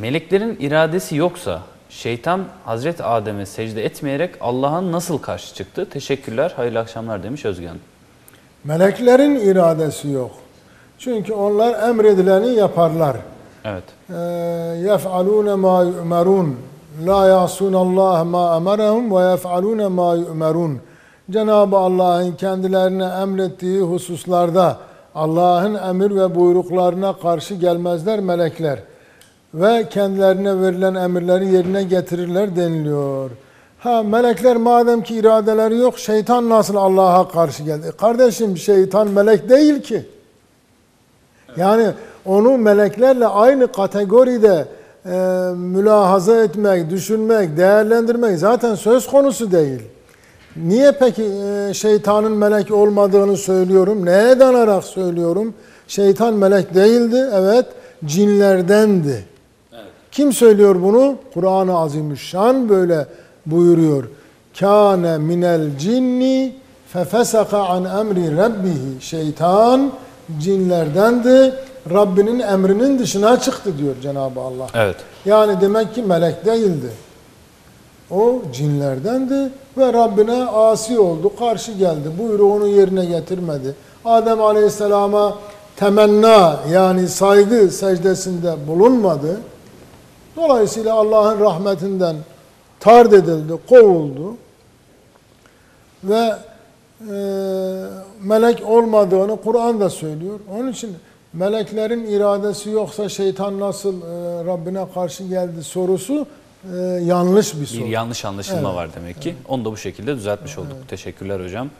meleklerin iradesi yoksa şeytan Hazreti Adem'e secde etmeyerek Allah'a nasıl karşı çıktı? Teşekkürler, hayırlı akşamlar demiş Özgen. Meleklerin iradesi yok. Çünkü onlar emredileni yaparlar. Evet. Ee, yef'alûne mâ yu'merûn. La yasûnallâhe mâ emerehum ve yef'alûne mâ yu'merûn. Cenab-ı Allah'ın kendilerine emrettiği hususlarda Allah'ın emir ve buyruklarına karşı gelmezler melekler. Ve kendilerine verilen emirleri yerine getirirler deniliyor. Ha melekler madem ki iradeleri yok şeytan nasıl Allah'a karşı geldi? Kardeşim şeytan melek değil ki. Yani onu meleklerle aynı kategoride e, mülahaza etmek, düşünmek, değerlendirmek zaten söz konusu değil. Niye peki e, şeytanın melek olmadığını söylüyorum? Neye danarak söylüyorum? Şeytan melek değildi, evet cinlerdendi. Kim söylüyor bunu? Kur'an-ı Azimüşşan böyle buyuruyor. Kâne minel cinni fefesaka an emri rabbihi. Şeytan cinlerdendi. Rabbinin emrinin dışına çıktı diyor Cenab-ı Allah. Evet. Yani demek ki melek değildi. O cinlerdendi ve Rabbine asi oldu, karşı geldi. Buyruğunu yerine getirmedi. Adem Aleyhisselam'a temenna yani saygı secdesinde bulunmadı. Dolayısıyla Allah'ın rahmetinden tard edildi, kovuldu. Ve e, melek olmadığını Kur'an da söylüyor. Onun için meleklerin iradesi yoksa şeytan nasıl e, Rabbine karşı geldi sorusu e, yanlış bir soru. Bir yanlış anlaşılma Evet. var demek ki. Onu da bu şekilde düzeltmiş olduk. Teşekkürler hocam.